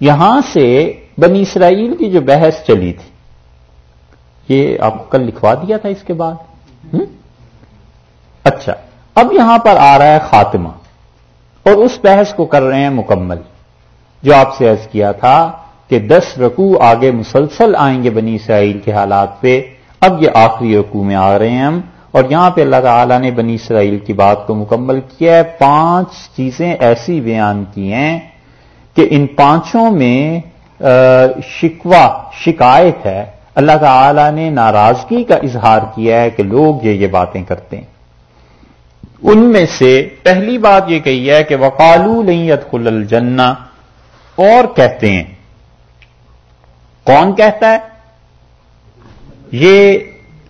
یہاں سے بنی اسرائیل کی جو بحث چلی تھی، یہ آپ کو کل لکھوا دیا تھا اس کے بعد۔ اچھا اب یہاں پر آ رہا ہے خاتمہ، اور اس بحث کو کر رہے ہیں مکمل۔ جو آپ سے عرض کیا تھا کہ دس رکوع آگے مسلسل آئیں گے بنی اسرائیل کے حالات پہ، اب یہ آخری رکوع میں آ رہے ہیں ہم۔ اور یہاں پہ اللہ تعالیٰ نے بنی اسرائیل کی بات کو مکمل کیا ہے۔ پانچ چیزیں ایسی بیان کی ہیں کہ ان پانچوں میں شکوا شکایت ہے۔ اللہ تعالی نے ناراضگی کا اظہار کیا ہے کہ لوگ یہ یہ باتیں کرتے ہیں۔ ان میں سے پہلی بات یہ کہی ہے کہ وقالو لیت خل الجنہ۔ اور کہتے ہیں۔ کون کہتا ہے؟ یہ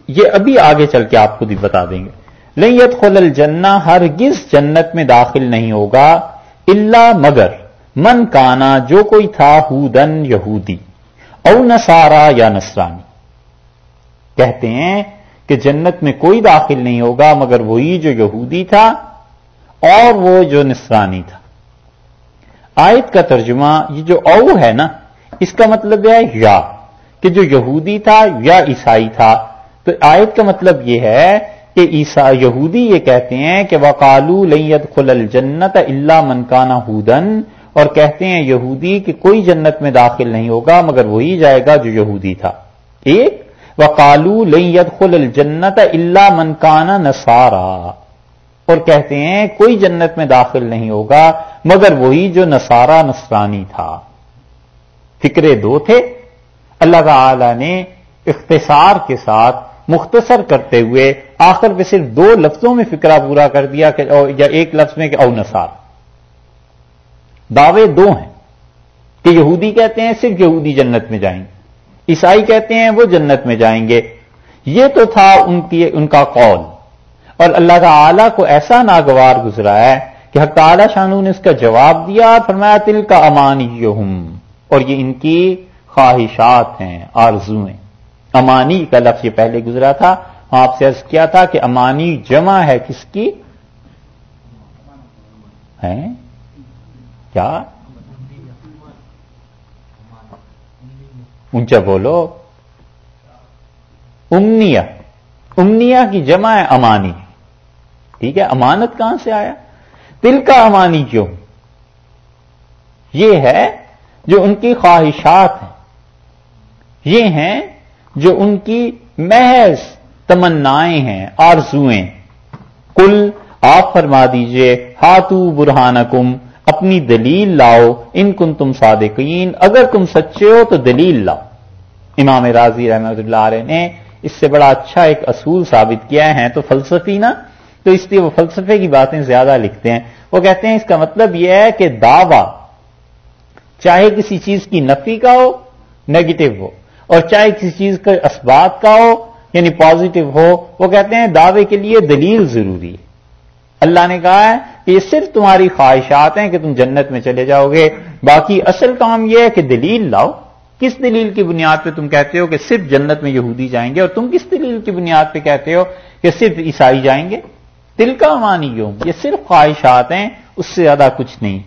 یہ ابھی آگے چل کے آپ خود ہی بتا دیں گے۔ لیت خل الجنہ، ہرگز جنت میں داخل نہیں ہوگا اللہ مگر۔ من کانا جو کوئی تھا ہودن یہودی، او نسارا یا نسرانی کہتے ہیں کہ جنت میں کوئی داخل نہیں ہوگا مگر وہی جو یہودی تھا اور وہ جو نسرانی تھا۔ آیت کا ترجمہ یہ جو او ہے نا، اس کا مطلب ہے یا، کہ جو یہودی تھا یا عیسائی تھا۔ تو آیت کا مطلب یہ ہے کہ عیسا، یہودی یہ کہتے ہیں کہ وکالو لید خل الجنت اللہ منکانہ ہودن۔ اور کہتے ہیں یہودی کہ کوئی جنت میں داخل نہیں ہوگا، مگر وہی جائے گا جو یہودی تھا۔ ایک وکالو لید خل الجنت اللہ منکانہ نسارا اور کہتے ہیں کوئی جنت میں داخل نہیں ہوگا، مگر وہی جو نسارا نسرانی تھا۔ فکرے دو تھے۔ اللہ تعالی نے اختصار کے ساتھ مختصر کرتے ہوئے آخر پہ صرف دو لفظوں میں فکرہ پورا کر دیا کہ، یا ایک لفظ میں کہ او نسار دعوے دو ہیں کہ یہودی کہتے ہیں صرف یہودی جنت میں جائیں گے عیسائی کہتے ہیں وہ جنت میں جائیں گے۔ یہ تو تھا ان کی، ان کا قول۔ اور اللہ تعالی کو ایسا ناگوار گزرا ہے کہ حق تعالی شانو نے اس کا جواب دیا، فرمایا، تل کا امان اور یہ ان کی خواہشات ہیں آرزویں امانی کا لفظ یہ پہلے گزرا تھا۔ ہاں، آپ سے عرض کیا تھا کہ امانی جمع ہے کس کی؟ ہے کیا اونچا بولو امنیا امنیا کی جمع ہے امانی ٹھیک ہے امانت کہاں سے آیا دل کا امانی کیوں یہ ہے جو ان کی خواہشات ہیں یہ ہیں جو ان کی محض تمنائیں ہیں آرزویں کل آپ فرما دیجیے ہاتو برہانکم اپنی دلیل لاؤ، ان کن تم صادقین، اگر تم سچے ہو تو دلیل لاؤ۔ امام راضی رحمت اللہ علیہ نے اس سے بڑا اچھا ایک اصول ثابت کیا ہے، تو فلسفی نا؟ تو اس لیے وہ فلسفے کی باتیں زیادہ لکھتے ہیں۔ وہ کہتے ہیں اس کا مطلب یہ ہے کہ دعوی، چاہے کسی چیز کی نفی کا ہو نیگیٹو ہو، اور چاہے کسی چیز کا اسباب کا ہو یعنی پازیٹو ہو، وہ کہتے ہیں دعوے کے لیے دلیل ضروری ہے۔ اللہ نے کہا ہے یہ صرف تمہاری خواہشات ہیں کہ تم جنت میں چلے جاؤ گے۔ باقی اصل کام یہ ہے کہ دلیل لاؤ۔ کس دلیل کی بنیاد پہ تم کہتے ہو کہ صرف جنت میں یہودی جائیں گے اور تم کس دلیل کی بنیاد پہ کہتے ہو کہ صرف عیسائی جائیں گے؟ دل کا مانی یوں یہ صرف خواہشات ہیں، اس سے زیادہ کچھ نہیں۔